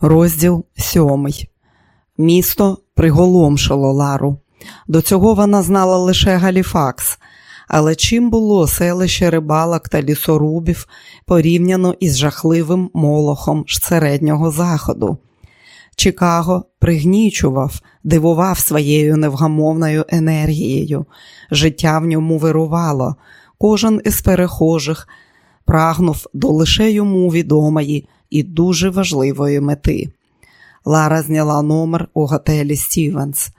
Розділ сьомий. Місто приголомшило Лару. До цього вона знала лише Галіфакс, але чим було селище рибалок та лісорубів порівняно із жахливим молохом середнього заходу. Чикаго пригнічував, дивував своєю невгамовною енергією. Життя в ньому вирувало. Кожен із перехожих прагнув до лише йому відомої і дуже важливої мети. Лара зняла номер у готелі Стівенс.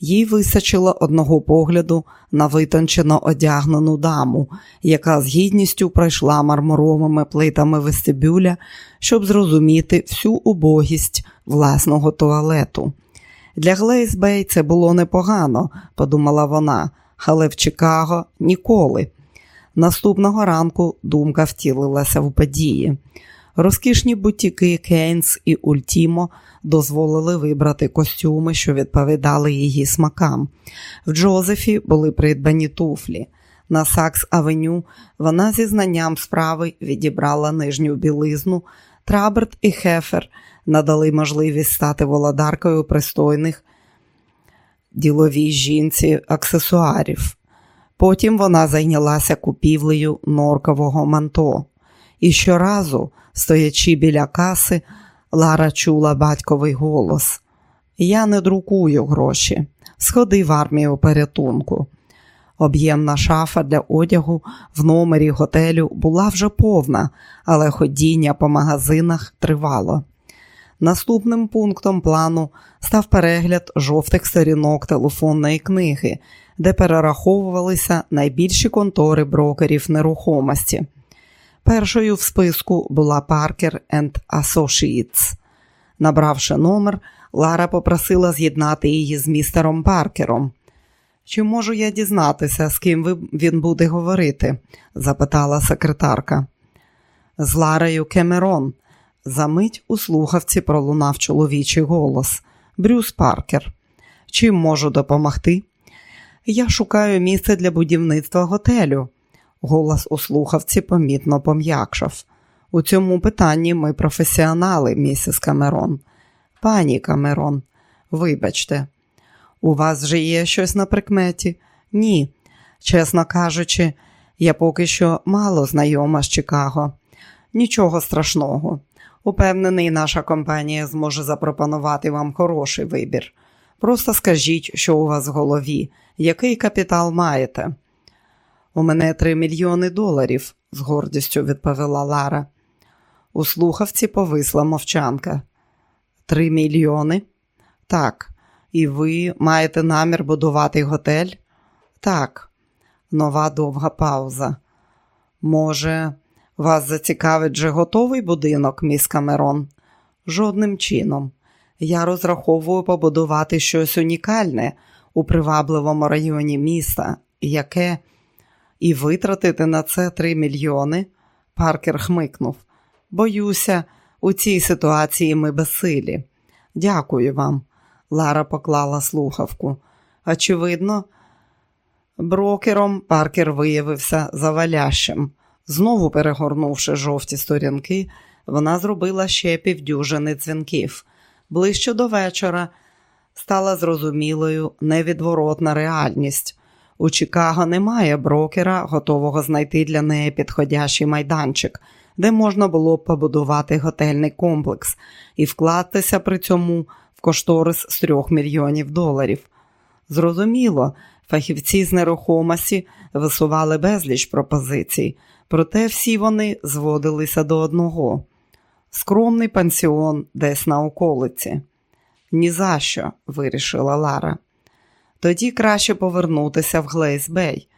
Їй висачило одного погляду на витончено одягнену даму, яка з гідністю пройшла мармуровими плитами вестибюля, щоб зрозуміти всю убогість власного туалету. Для Глейсбей це було непогано, подумала вона, але в Чикаго ніколи. Наступного ранку думка втілилася в події. Розкішні бутіки Кейнс і Ультімо дозволили вибрати костюми, що відповідали її смакам. В Джозефі були придбані туфлі. На Сакс Авеню вона зі знанням справи відібрала нижню білизну. Траберт і Хефер надали можливість стати володаркою пристойних діловій жінці аксесуарів. Потім вона зайнялася купівлею норкового манто. І щоразу, стоячи біля каси, Лара чула батьковий голос: Я не друкую гроші, сходи в армію порятунку. Об'ємна шафа для одягу в номері готелю була вже повна, але ходіння по магазинах тривало. Наступним пунктом плану став перегляд жовтих сторінок телефонної книги, де перераховувалися найбільші контори брокерів нерухомості. Першою в списку була Parker Associates. Набравши номер, Лара попросила з'єднати її з містером Паркером. Чи можу я дізнатися, з ким він буде говорити? запитала секретарка. З Ларою Кемерон. Замить у слухавці пролунав чоловічий голос. Брюс Паркер. Чим можу допомогти? Я шукаю місце для будівництва готелю. Голос у слухавці помітно пом'якшав. У цьому питанні ми професіонали, місіс Камерон. Пані Камерон, вибачте, у вас вже є щось на прикметі? Ні. Чесно кажучи, я поки що мало знайома з Чикаго. Нічого страшного. Упевнений, наша компанія зможе запропонувати вам хороший вибір. Просто скажіть, що у вас в голові, який капітал маєте. У мене три мільйони доларів, з гордістю відповіла Лара. У слухавці повисла мовчанка. Три мільйони? Так. І ви маєте намір будувати готель? Так. Нова довга пауза. Може, вас зацікавить вже готовий будинок, міс Камерон? Жодним чином. Я розраховую побудувати щось унікальне у привабливому районі міста, яке і витратити на це три мільйони. Паркер хмикнув. Боюся, у цій ситуації ми безсилі. Дякую вам. Лара поклала слухавку. Очевидно, брокером Паркер виявився завалящим. Знову перегорнувши жовті сторінки, вона зробила ще півдюжини дзвінків. Ближче до вечора стала зрозумілою невідворотна реальність. У Чикаго немає брокера, готового знайти для неї підходящий майданчик, де можна було б побудувати готельний комплекс і вкластися при цьому в кошторис з трьох мільйонів доларів. Зрозуміло, фахівці з нерухомості висували безліч пропозицій, проте всі вони зводилися до одного скромний пансіон десь на околиці. «Ні за що», – вирішила Лара. Тоді краще повернутися в Глейсбей.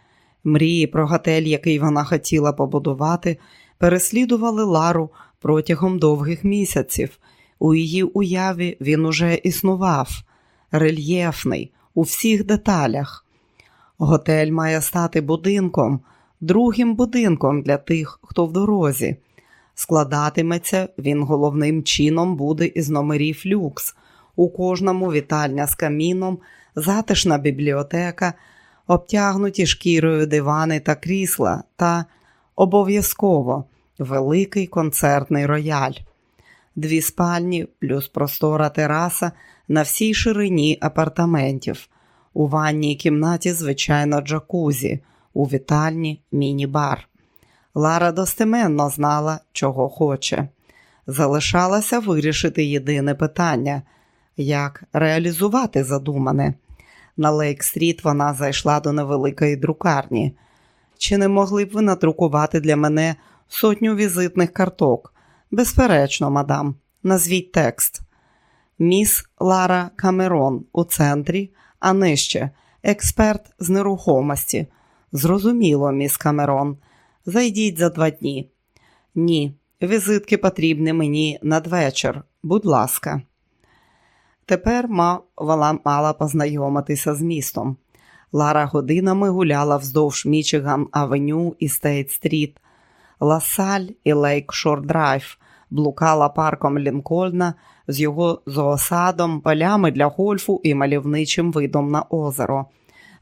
Мрії про готель, який вона хотіла побудувати, переслідували Лару протягом довгих місяців. У її уяві він уже існував, рельєфний, у всіх деталях. Готель має стати будинком, другим будинком для тих, хто в дорозі. Складатиметься він головним чином буде із номерів люкс. У кожному вітальня з каміном, затишна бібліотека, обтягнуті шкірою дивани та крісла та обов'язково великий концертний рояль. дві спальні плюс простора тераса на всій ширині апартаментів. У ванній кімнаті, звичайно, джакузі, у вітальні міні-бар. Лара достеменно знала, чого хоче. Залишалося вирішити єдине питання як реалізувати задумане. На Лейк-стріт вона зайшла до невеликої друкарні. Чи не могли б ви надрукувати для мене сотню візитних карток? Безперечно, мадам, назвіть текст. Міс Лара Камерон у центрі, а нижче експерт з нерухомості. Зрозуміло, міс Камерон. Зайдіть за два дні. Ні, візитки потрібні мені надвечір. Будь ласка. Тепер вона мала познайомитися з містом. Лара годинами гуляла вздовж Мічиган Авеню і Стейт Стріт, Ласаль і Лейкшор Драйв, блукала парком Лінкольна з його зоосадом, полями для гольфу і мальовничим видом на озеро.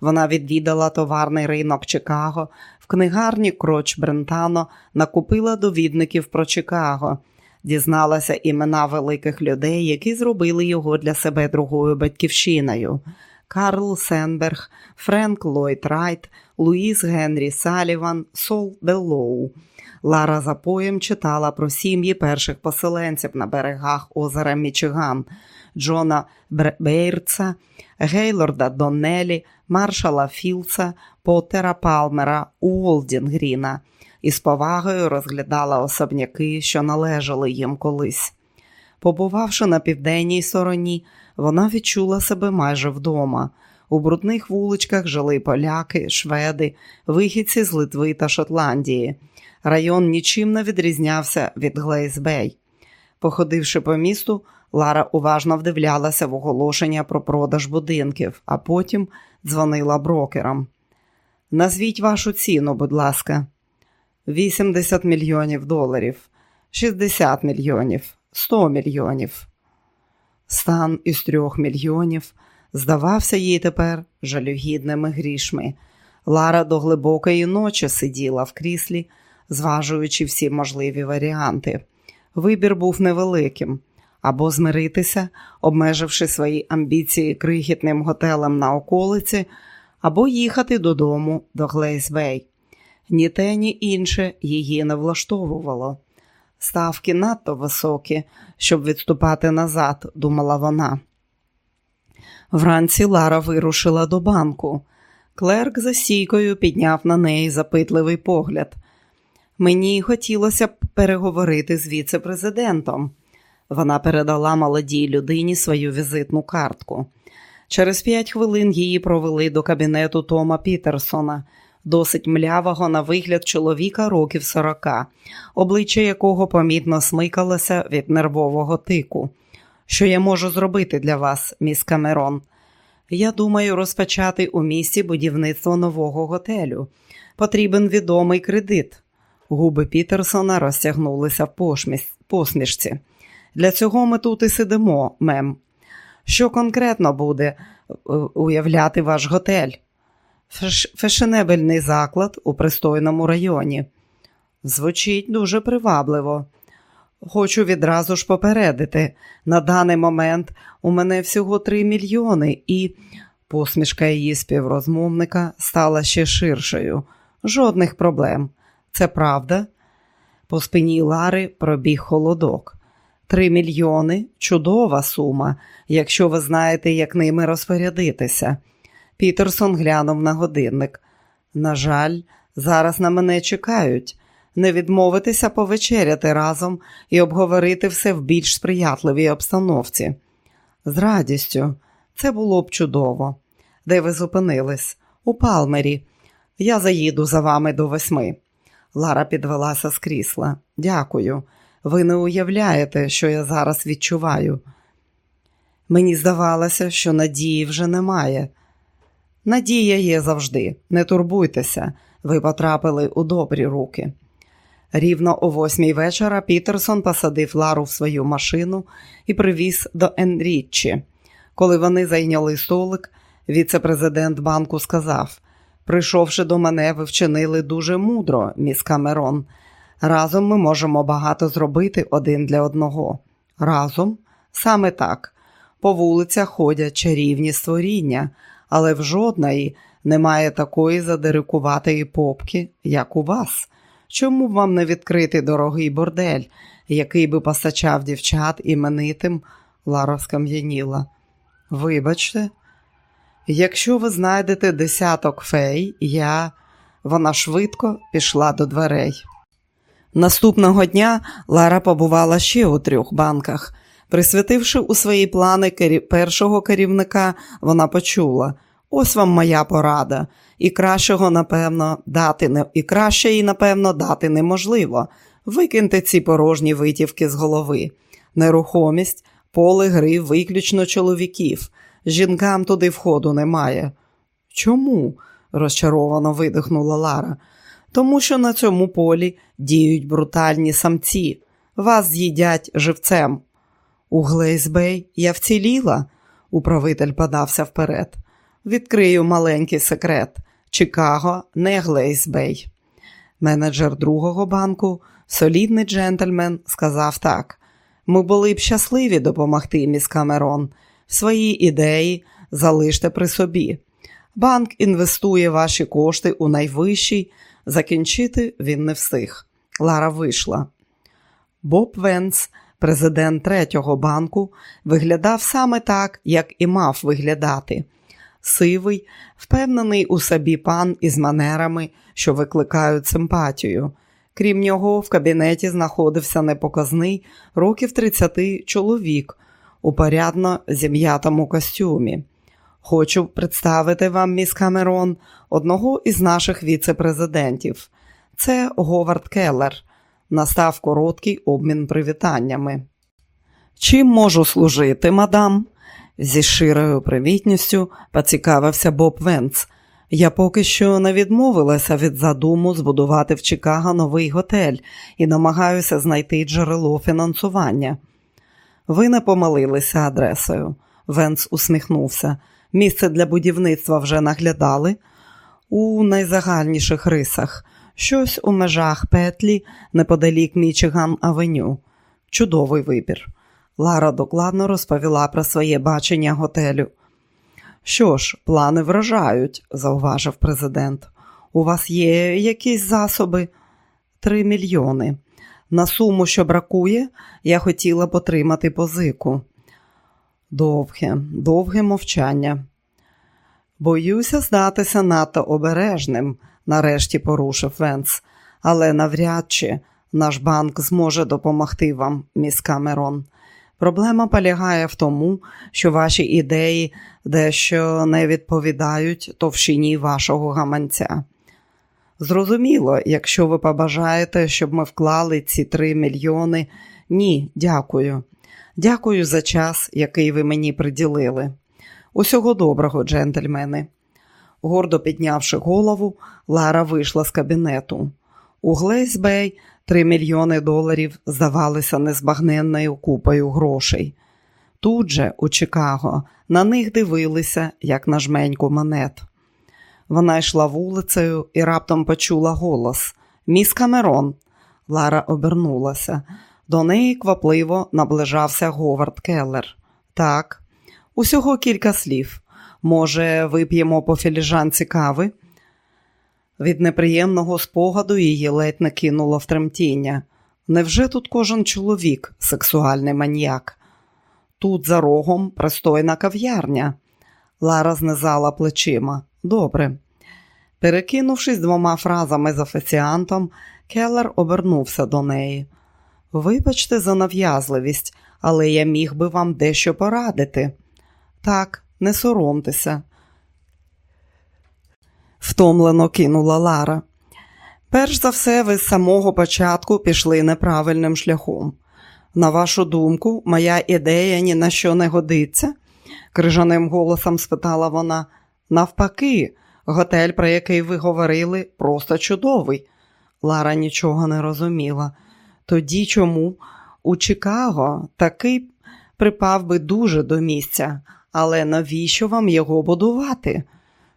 Вона відвідала товарний ринок Чикаго, в книгарні Кроч Брентано накупила довідників про Чикаго, дізналася імена великих людей, які зробили його для себе другою батьківщиною. Карл Сендберг, Френк Ллойд Райт, Луїс Генрі Саліван, Сол Беллоу. Лара запоєм читала про сім'ї перших поселенців на берегах озера Мічиган, Джона Бейрца, Гейлорда Доннелі, Маршала Філса, Поттера Палмера, Уолдінгріна і з повагою розглядала особняки, що належали їм колись. Побувавши на південній стороні, вона відчула себе майже вдома. У брудних вуличках жили поляки, шведи, вихідці з Литви та Шотландії. Район нічим не відрізнявся від Глейсбей. Походивши по місту, Лара уважно вдивлялася в оголошення про продаж будинків, а потім дзвонила брокерам. Назвіть вашу ціну, будь ласка, 80 мільйонів доларів, 60 мільйонів, 100 мільйонів. Стан із трьох мільйонів здавався їй тепер жалюгідними грішми. Лара до глибокої ночі сиділа в кріслі, зважуючи всі можливі варіанти. Вибір був невеликим або змиритися, обмеживши свої амбіції крихітним готелем на околиці, або їхати додому до Глейсбей. Ні те, ні інше її не влаштовувало. Ставки надто високі, щоб відступати назад, думала вона. Вранці Лара вирушила до банку. Клерк за сійкою підняв на неї запитливий погляд. Мені хотілося б переговорити з віце-президентом. Вона передала молодій людині свою візитну картку. Через п'ять хвилин її провели до кабінету Тома Пітерсона, досить млявого на вигляд чоловіка років сорока, обличчя якого помітно смикалося від нервового тику. Що я можу зробити для вас, міс Камерон? Я думаю розпочати у місті будівництво нового готелю. Потрібен відомий кредит. Губи Пітерсона розтягнулися в посмішці. Для цього ми тут і сидимо, мем. Що конкретно буде е, уявляти ваш готель? Феш... Фешенебельний заклад у пристойному районі. Звучить дуже привабливо. Хочу відразу ж попередити. На даний момент у мене всього три мільйони, і посмішка її співрозмовника стала ще ширшою. Жодних проблем. Це правда? По спині Лари пробіг холодок. Три мільйони чудова сума, якщо ви знаєте, як ними розпорядитися. Пітерсон глянув на годинник. На жаль, зараз на мене чекають. Не відмовитися повечеряти разом і обговорити все в більш сприятливій обстановці. З радістю, це було б чудово. Де ви зупинились? У Палмері. Я заїду за вами до восьми. Лара підвелася з крісла. Дякую. Ви не уявляєте, що я зараз відчуваю. Мені здавалося, що надії вже немає. Надія є завжди, не турбуйтеся, ви потрапили у добрі руки. Рівно о восьмій вечора Пітерсон посадив Лару в свою машину і привіз до Енріччі. Коли вони зайняли столик, віце-президент банку сказав: Прийшовши до мене, ви вчинили дуже мудро, міс Камерон. Разом ми можемо багато зробити один для одного. Разом? Саме так. По вулицях ходять чарівні створіння, але в жодної немає такої задирикуватої попки, як у вас. Чому б вам не відкрити дорогий бордель, який би постачав дівчат іменитим? Лара скам'яніла. Вибачте, якщо ви знайдете десяток фей, я. Вона швидко пішла до дверей. Наступного дня Лара побувала ще у трьох банках. Присвятивши у свої плани першого керівника, вона почула: ось вам моя порада, і кращого, напевно, дати не і краще їй, напевно, дати неможливо. Викиньте ці порожні витівки з голови. Нерухомість, поле гри виключно чоловіків. Жінкам туди входу немає. Чому? розчаровано видихнула Лара. Тому що на цьому полі діють брутальні самці, вас з'їдять живцем. У Глейсбей я вціліла, управитель подався вперед. Відкрию маленький секрет. Чикаго, не Глейсбей. Менеджер другого банку, солідний джентльмен, сказав так: ми були б щасливі допомогти, міс Камерон. Свої ідеї залиште при собі. Банк інвестує ваші кошти у найвищий, закінчити він не встиг. Лара вийшла. Боб Венс, президент третього банку, виглядав саме так, як і мав виглядати. Сивий, впевнений у собі пан із манерами, що викликають симпатію. Крім нього, в кабінеті знаходився непоказний років 30 чоловік у порядно зім'ятому костюмі. Хочу представити вам, міс Камерон, одного із наших віце-президентів. Це Говард Келлер. Настав короткий обмін привітаннями. Чим можу служити, мадам? Зі широю привітністю поцікавився Боб Венц. Я поки що не відмовилася від задуму збудувати в Чикаго новий готель і намагаюся знайти джерело фінансування. Ви не помилилися адресою. Венц усміхнувся. Місце для будівництва вже наглядали у найзагальніших рисах, щось у межах петлі неподалік Мічиган Авеню. Чудовий вибір. Лара докладно розповіла про своє бачення готелю. Що ж, плани вражають, зауважив президент. У вас є якісь засоби? Три мільйони. На суму, що бракує, я хотіла б отримати позику. Довге, довге мовчання. Боюся здатися надто обережним, нарешті порушив Венс, але навряд чи наш банк зможе допомогти вам, міс Камерон. Проблема полягає в тому, що ваші ідеї дещо не відповідають товщині вашого гаманця. Зрозуміло, якщо ви побажаєте, щоб ми вклали ці три мільйони. Ні, дякую. Дякую за час, який ви мені приділили. Усього доброго, джентльмени. Гордо піднявши голову, Лара вийшла з кабінету. У Глейсбей три мільйони доларів здавалися незбагненною купою грошей. Тут же, у Чикаго, на них дивилися, як на жменьку монет. Вона йшла вулицею і раптом почула голос Міс Камерон. Лара обернулася. До неї квапливо наближався Говард Келлер. Так, усього кілька слів. Може, вип'ємо по філіжанці кави? Від неприємного спогаду її ледь не кинуло в тремтіння. Невже тут кожен чоловік сексуальний маніяк? Тут за рогом пристойна кав'ярня. Лара знизала плечима. Добре. Перекинувшись двома фразами з офіціантом, Келлер обернувся до неї. Вибачте за нав'язливість, але я міг би вам дещо порадити. Так, не соромтеся, втомлено кинула Лара. Перш за все, ви з самого початку пішли неправильним шляхом. На вашу думку, моя ідея ні на що не годиться? крижаним голосом спитала вона. Навпаки, готель, про який ви говорили, просто чудовий. Лара нічого не розуміла. Тоді чому у Чикаго такий припав би дуже до місця, але навіщо вам його будувати?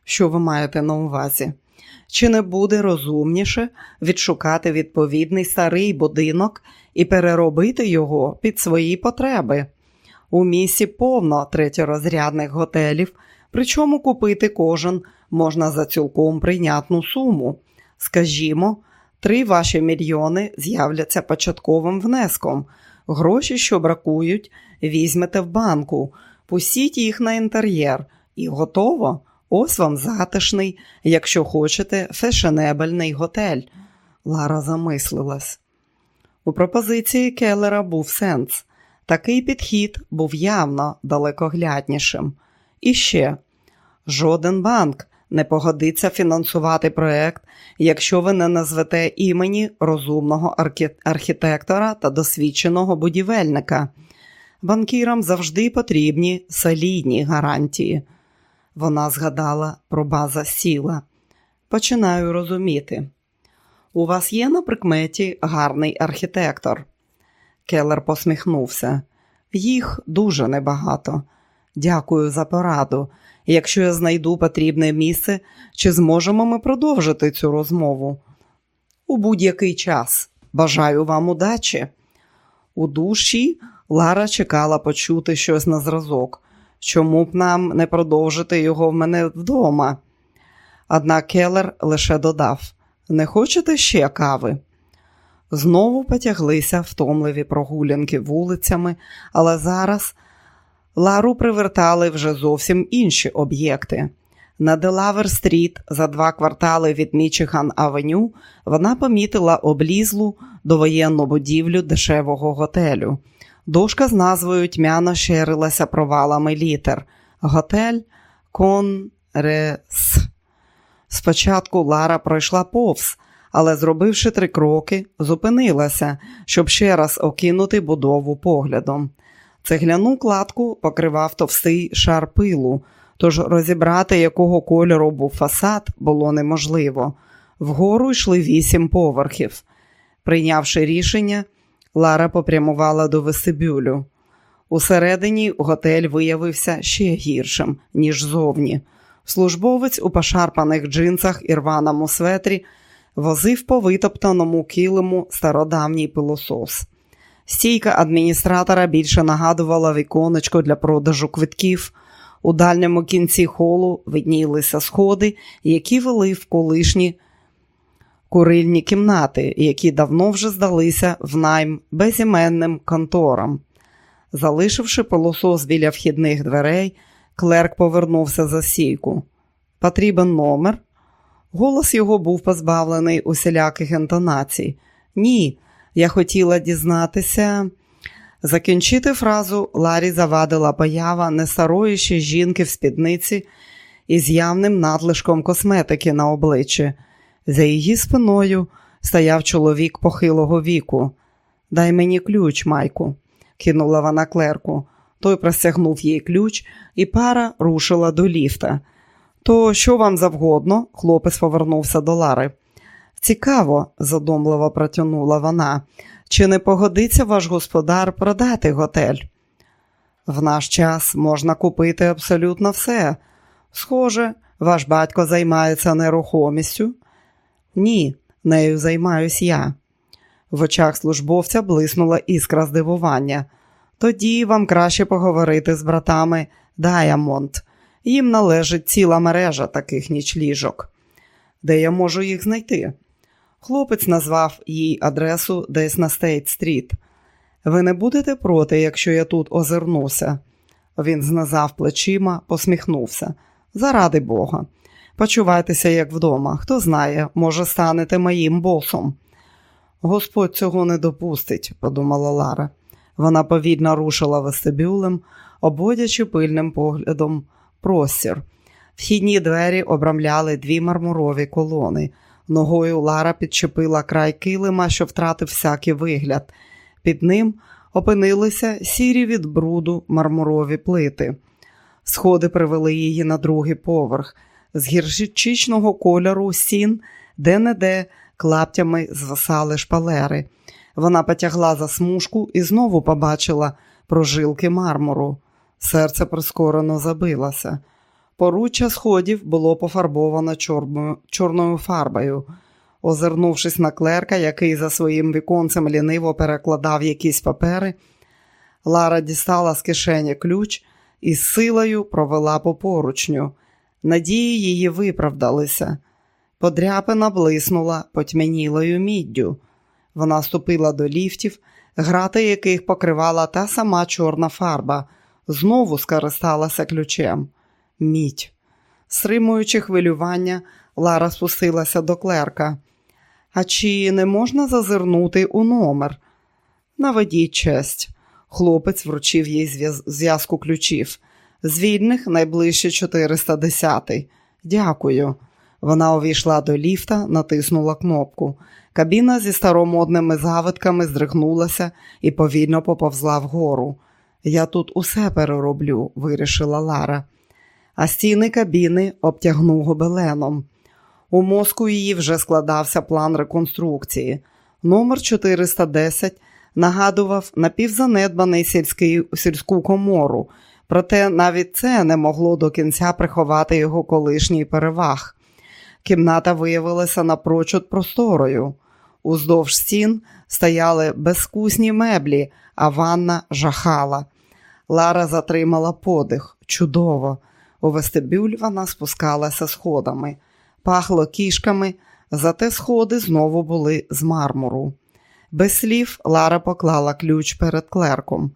Що ви маєте на увазі? Чи не буде розумніше відшукати відповідний старий будинок і переробити його під свої потреби? У місті повно третьорозрядних готелів, причому купити кожен можна за цілком прийнятну суму. Скажімо, три ваші мільйони з'являться початковим внеском. Гроші, що бракують, візьмете в банку, пустіть їх на інтер'єр і готово. Ось вам затишний, якщо хочете, фешенебельний готель. Лара замислилась. У пропозиції Келлера був сенс. Такий підхід був явно далекогляднішим. І ще жоден банк не погодиться фінансувати проект, якщо ви не назвете імені розумного архітектора та досвідченого будівельника. Банкірам завжди потрібні солідні гарантії. Вона згадала про база сіла. Починаю розуміти. У вас є на прикметі гарний архітектор. Келлер посміхнувся. Їх дуже небагато. Дякую за пораду. Якщо я знайду потрібне місце, чи зможемо ми продовжити цю розмову? У будь-який час. Бажаю вам удачі. У душі Лара чекала почути щось на зразок. Чому б нам не продовжити його в мене вдома? Однак Келлер лише додав: не хочете ще кави? Знову потяглися втомливі прогулянки вулицями, але зараз Лару привертали вже зовсім інші об'єкти. На Делавер Стріт, за два квартали від Мічиган Авеню, вона помітила облізлу довоєнну будівлю дешевого готелю. Дошка з назвою тьмяно шерилася провалами літер. Готель Конрес. Спочатку Лара пройшла повз, але, зробивши три кроки, зупинилася, щоб ще раз окинути будову поглядом. Цегляну кладку покривав товстий шар пилу, тож розібрати, якого кольору був фасад, було неможливо. Вгору йшли вісім поверхів. Прийнявши рішення, Лара попрямувала до вестибюлю. Усередині готель виявився ще гіршим, ніж зовні. Службовець у пошарпаних джинсах і рваному светрі возив по витоптаному килиму стародавній пилосос. Стійка адміністратора більше нагадувала віконечко для продажу квитків. У дальньому кінці холу виднілися сходи, які вели в колишні курильні кімнати, які давно вже здалися в найм безіменним конторам. Залишивши полосос біля вхідних дверей, клерк повернувся за сійку. Потрібен номер. Голос його був позбавлений усіляких інтонацій. Ні, я хотіла дізнатися. Закінчити фразу Ларі завадила поява несарої жінки в спідниці із явним надлишком косметики на обличчі. За її спиною стояв чоловік похилого віку. Дай мені ключ, Майку, кинула вона клерку. Той простягнув їй ключ, і пара рушила до ліфта. То що вам завгодно? хлопець повернувся до Лари. Цікаво, задумливо протягнула вона. Чи не погодиться ваш господар продати готель? В наш час можна купити абсолютно все. Схоже, ваш батько займається нерухомістю. Ні, нею займаюсь я. В очах службовця блиснула іскра здивування. Тоді вам краще поговорити з братами Дайамонд. Їм належить ціла мережа таких нічліжок. Де я можу їх знайти? Хлопець назвав їй адресу десь на Стейт-стріт. Ви не будете проти, якщо я тут озирнуся? Він знизав плечима, посміхнувся. Заради Бога. Почувайтеся, як вдома. Хто знає, може, станете моїм босом. Господь цього не допустить, подумала Лара. Вона повільно рушила вестибюлем, обводячи пильним поглядом простір. Вхідні двері обрамляли дві мармурові колони. Ногою Лара підчепила край килима, що втратив всякий вигляд. Під ним опинилися сірі від бруду мармурові плити. Сходи привели її на другий поверх з гірчичного кольору стін, де-не-де клаптями звисали шпалери. Вона потягла за смужку і знову побачила прожилки мармуру. Серце прискорено забилося. Поруччя сходів було пофарбовано чорною фарбою. Озирнувшись на клерка, який за своїм віконцем ліниво перекладав якісь папери, Лара дістала з кишені ключ і з силою провела по поручню. Надії її виправдалися. Подряпина блиснула потьмянілою міддю. Вона ступила до ліфтів, грати яких покривала та сама чорна фарба, знову скористалася ключем. Мідь. Стримуючи хвилювання, Лара спустилася до клерка. А чи не можна зазирнути у номер? Наведіть честь. Хлопець вручив їй зв'язку ключів. З вільних найближче 410. Дякую. Вона увійшла до ліфта, натиснула кнопку. Кабіна зі старомодними завитками здригнулася і повільно поповзла вгору. Я тут усе перероблю, вирішила Лара. А стіни кабіни обтягнув гобеленом. У мозку її вже складався план реконструкції. Номер 410 нагадував напівзанедбаний сільський, сільську комору, проте навіть це не могло до кінця приховати його колишній переваг. Кімната виявилася напрочуд просторою. Уздовж стін стояли безкусні меблі, а ванна жахала. Лара затримала подих. Чудово. У вестибюль вона спускалася сходами. Пахло кішками, зате сходи знову були з мармуру. Без слів Лара поклала ключ перед клерком.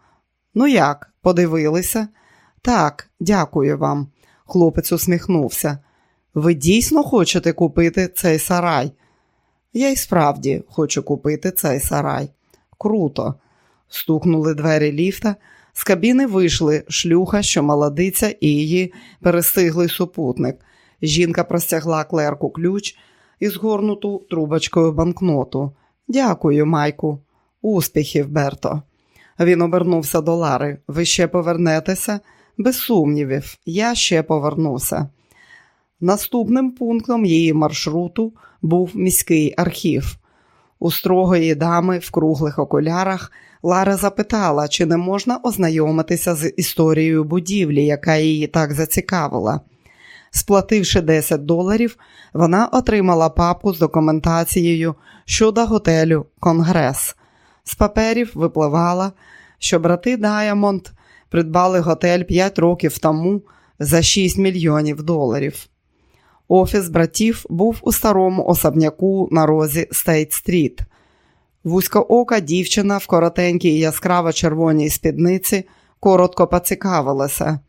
Ну як, подивилися? Так, дякую вам. Хлопець усміхнувся. Ви дійсно хочете купити цей сарай? Я й справді хочу купити цей сарай. Круто. Стукнули двері ліфта, з кабіни вийшли шлюха, що молодиця, і її перестиглий супутник. Жінка простягла клерку ключ і згорнуту трубочкою банкноту. Дякую, Майку. Успіхів, Берто. Він обернувся до Лари. Ви ще повернетеся? Без сумнівів, я ще повернуся. Наступним пунктом її маршруту був міський архів. У строгої дами в круглих окулярах Лара запитала, чи не можна ознайомитися з історією будівлі, яка її так зацікавила. Сплативши 10 доларів, вона отримала папку з документацією щодо готелю Конгрес. З паперів випливала, що брати Дайамонд придбали готель 5 років тому за 6 мільйонів доларів. Офіс братів був у старому особняку на розі Стейт-стріт. Вузькоока дівчина в коротенькій яскраво червоній спідниці коротко поцікавилася.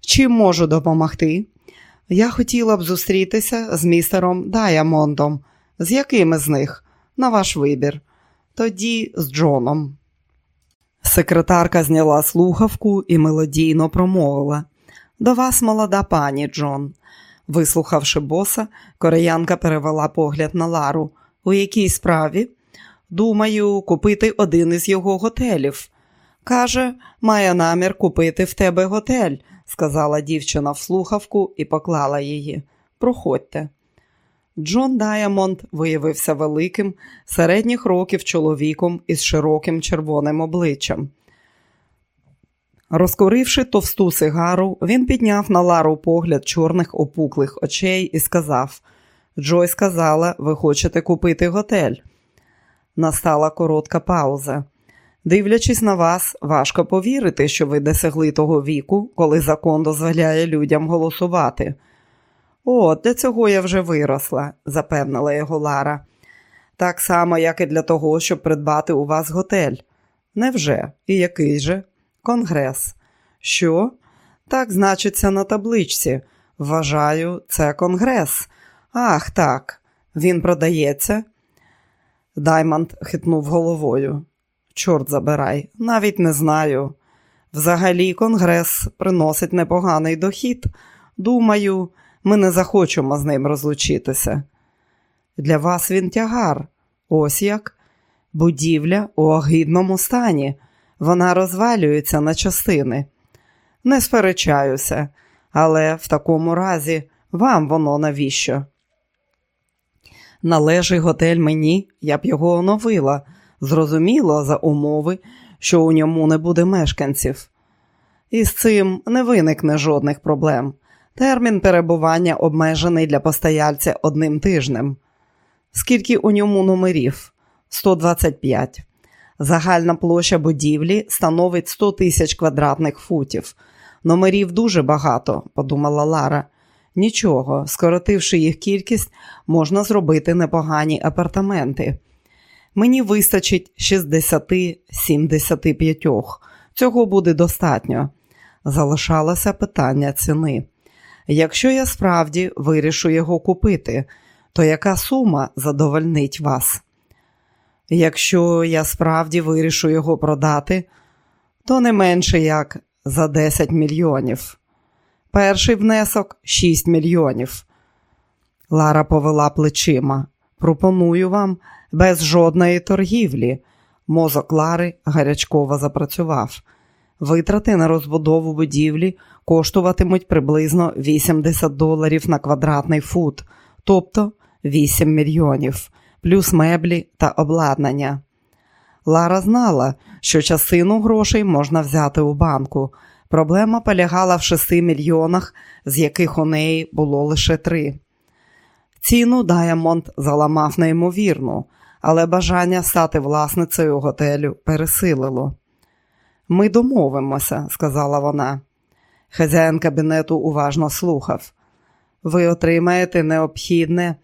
Чим можу допомогти? Я хотіла б зустрітися з містером Дайамондом. З якими з них? На ваш вибір. Тоді з Джоном. Секретарка зняла слухавку і мелодійно промовила. До вас, молода пані Джон. Вислухавши боса, кореянка перевела погляд на Лару. У якій справі? Думаю, купити один із його готелів. Каже, має намір купити в тебе готель, сказала дівчина в слухавку і поклала її. Проходьте. Джон Дайамонд виявився великим, середніх років чоловіком із широким червоним обличчям. Розкоривши товсту сигару, він підняв на Лару погляд чорних опуклих очей і сказав: Джой сказала, ви хочете купити готель. Настала коротка пауза. Дивлячись на вас, важко повірити, що ви досягли того віку, коли закон дозволяє людям голосувати. О, для цього я вже виросла, запевнила його Лара. Так само, як і для того, щоб придбати у вас готель. Невже? І який же? Конгрес. Що? Так значиться на табличці. Вважаю, це конгрес. Ах, так. Він продається. Даймонд хитнув головою. Чорт забирай, навіть не знаю. Взагалі, конгрес приносить непоганий дохід. Думаю, ми не захочемо з ним розлучитися. Для вас він тягар. Ось як. Будівля у огидному стані. Вона розвалюється на частини. Не сперечаюся, але в такому разі вам воно навіщо? Належить готель мені, я б його оновила. Зрозуміло, за умови, що у ньому не буде мешканців. І з цим не виникне жодних проблем. Термін перебування обмежений для постояльця одним тижнем. Скільки у ньому номерів? 125. Загальна площа будівлі становить 100 тисяч квадратних футів. Номерів дуже багато, подумала Лара. Нічого, скоротивши їх кількість, можна зробити непогані апартаменти. Мені вистачить 60-75. Цього буде достатньо. Залишалося питання ціни. Якщо я справді вирішу його купити, то яка сума задовольнить вас? Якщо я справді вирішу його продати, то не менше як за 10 мільйонів. Перший внесок 6 мільйонів. Лара повела плечима. Пропоную вам без жодної торгівлі. Мозок Лари гарячково запрацював. Витрати на розбудову будівлі коштуватимуть приблизно 80 доларів на квадратний фут, тобто 8 мільйонів, плюс меблі та обладнання. Лара знала, що частину грошей можна взяти у банку. Проблема полягала в 6 мільйонах, з яких у неї було лише 3. Ціну Дайамонд заламав неймовірно, але бажання стати власницею готелю пересилило. Ми домовимося, сказала вона. Хазяїн кабінету уважно слухав. Ви отримаєте необхідне.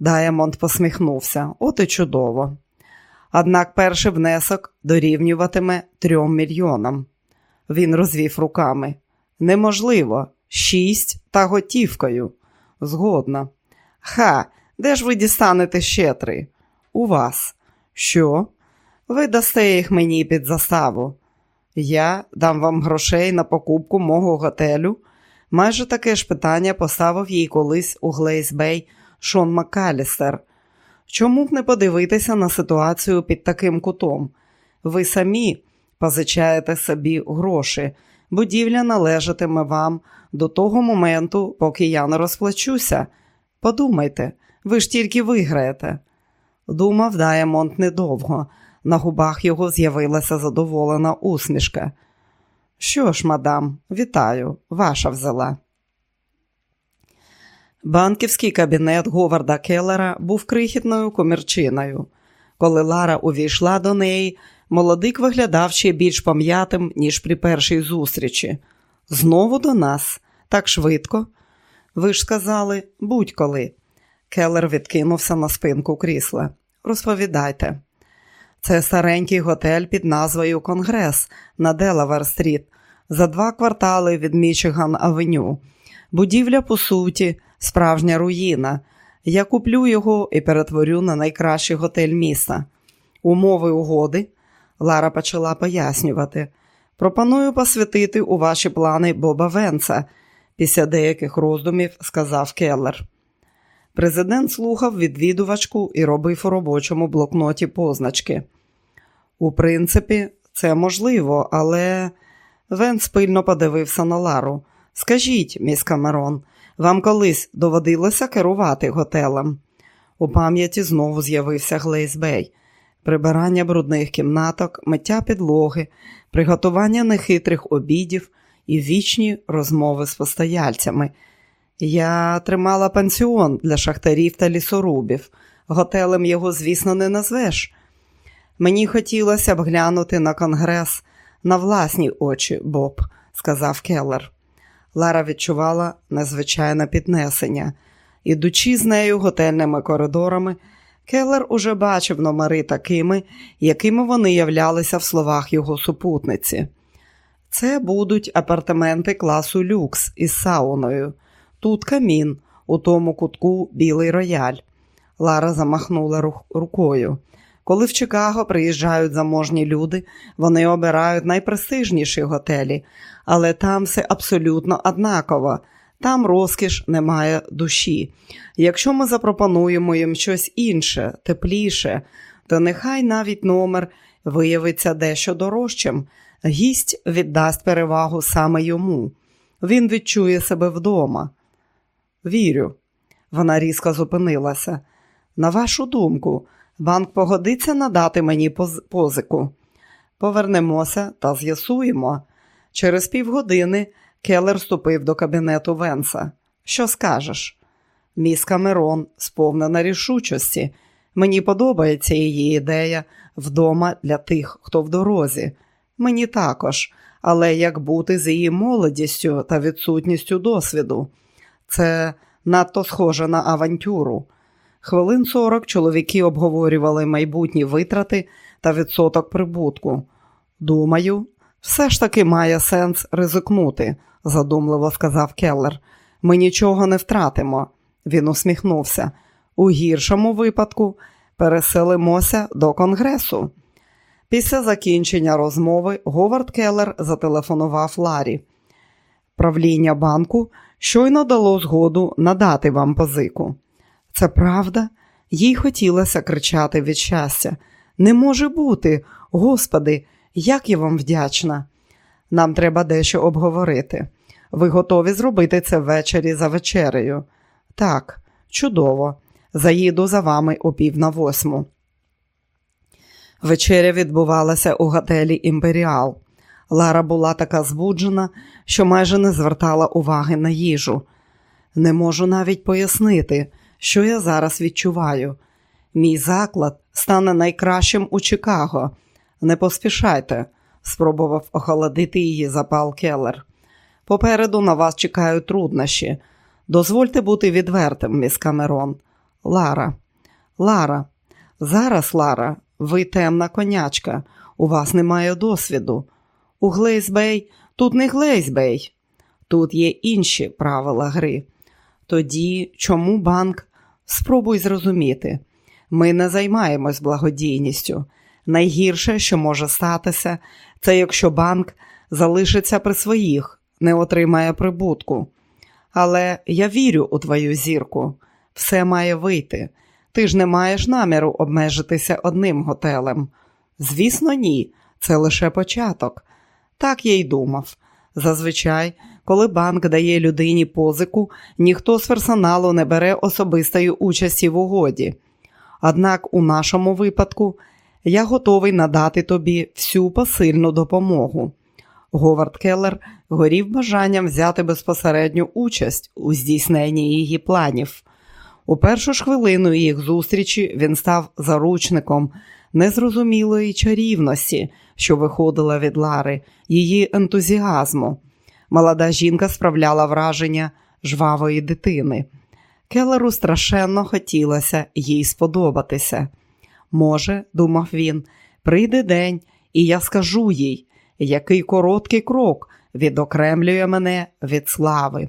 Дайамонд посміхнувся. От і чудово. Однак перший внесок дорівнюватиме трьом мільйонам. Він розвів руками. Неможливо, шість та готівкою. Згодна. Ха, де ж ви дістанете ще три? У вас. Що? Ви дасте їх мені під заставу. Я дам вам грошей на покупку мого готелю. Майже таке ж питання поставив їй колись у Глейсбей Шон Маккалістер. Чому б не подивитися на ситуацію під таким кутом? Ви самі позичаєте собі гроші. Будівля належатиме вам до того моменту, поки я не розплачуся. Подумайте, ви ж тільки виграєте. Думав Дайамонд недовго. На губах його з'явилася задоволена усмішка. Що ж, мадам, вітаю, ваша взяла. Банківський кабінет Говарда Келлера був крихітною комірчиною. Коли Лара увійшла до неї, молодик виглядав ще більш пом'ятим, ніж при першій зустрічі. Знову до нас, так швидко. Ви ж сказали, будь-коли. Келлер відкинувся на спинку крісла. Розповідайте. Це старенький готель під назвою Конгрес на Делавер-стріт, за два квартали від Мічиган Авеню. Будівля, по суті, справжня руїна. Я куплю його і перетворю на найкращий готель міста. Умови угоди Лара почала пояснювати. Пропоную посвятити у ваші плани Боба Венца, після деяких роздумів сказав Келлер. Президент слухав відвідувачку і робив у робочому блокноті позначки. У принципі, це можливо, але Венц пильно подивився на Лару. Скажіть, міс Камерон, вам колись доводилося керувати готелем? У пам'яті знову з'явився Глейсбей. Прибирання брудних кімнаток, миття підлоги, приготування нехитрих обідів і вічні розмови з постояльцями. Я тримала пансіон для шахтарів та лісорубів. Готелем його, звісно, не назвеш. Мені хотілося б глянути на конгрес на власні очі, Боб, сказав Келлер. Лара відчувала незвичайне піднесення. Ідучи з нею готельними коридорами, Келлер уже бачив номери такими, якими вони являлися в словах його супутниці. Це будуть апартаменти класу люкс із сауною. Тут камін, у тому кутку білий рояль. Лара замахнула рукою. Коли в Чикаго приїжджають заможні люди, вони обирають найпрестижніші готелі, але там все абсолютно однаково. Там розкіш не має душі. Якщо ми запропонуємо їм щось інше, тепліше, то нехай навіть номер виявиться дещо дорожчим. Гість віддасть перевагу саме йому. Він відчує себе вдома. Вірю, вона різко зупинилася. На вашу думку, банк погодиться надати мені позику. Повернемося та з'ясуємо. Через півгодини Келлер ступив до кабінету Венса. Що скажеш? Міс Камерон сповнена рішучості. Мені подобається її ідея вдома для тих, хто в дорозі. Мені також, але як бути з її молодістю та відсутністю досвіду? Це надто схоже на авантюру. Хвилин сорок чоловіки обговорювали майбутні витрати та відсоток прибутку. Думаю, все ж таки має сенс ризикнути, задумливо сказав Келлер. Ми нічого не втратимо. Він усміхнувся. У гіршому випадку переселимося до конгресу. Після закінчення розмови Говард Келлер зателефонував Ларі. Правління банку щойно дало згоду надати вам позику. Це правда? Їй хотілося кричати від щастя. Не може бути, господи, як я вам вдячна. Нам треба дещо обговорити. Ви готові зробити це ввечері за вечерею? Так, чудово. Заїду за вами о пів на восьму. Вечеря відбувалася у готелі Імперіал. Лара була така збуджена, що майже не звертала уваги на їжу. Не можу навіть пояснити, що я зараз відчуваю. Мій заклад стане найкращим у Чикаго. Не поспішайте, спробував охолодити її запал Келлер. Попереду на вас чекають труднощі. Дозвольте бути відвертим, міс Камерон. Лара, Лара, зараз, Лара, ви темна конячка, у вас немає досвіду. У Глейсбей тут не Глейсбей, тут є інші правила гри. Тоді чому банк? Спробуй зрозуміти. Ми не займаємось благодійністю. Найгірше, що може статися, це якщо банк залишиться при своїх, не отримає прибутку. Але я вірю у твою зірку. Все має вийти. Ти ж не маєш наміру обмежитися одним готелем. Звісно, ні, це лише початок. Так я й думав. Зазвичай, коли банк дає людині позику, ніхто з персоналу не бере особистої участі в угоді. Однак у нашому випадку я готовий надати тобі всю посильну допомогу. Говард Келлер горів бажанням взяти безпосередню участь у здійсненні її планів. У першу ж хвилину їх зустрічі він став заручником незрозумілої чарівності, що виходила від Лари, її ентузіазму. Молода жінка справляла враження жвавої дитини. Келлеру страшенно хотілося їй сподобатися. Може, думав він, прийде день, і я скажу їй, який короткий крок відокремлює мене від слави.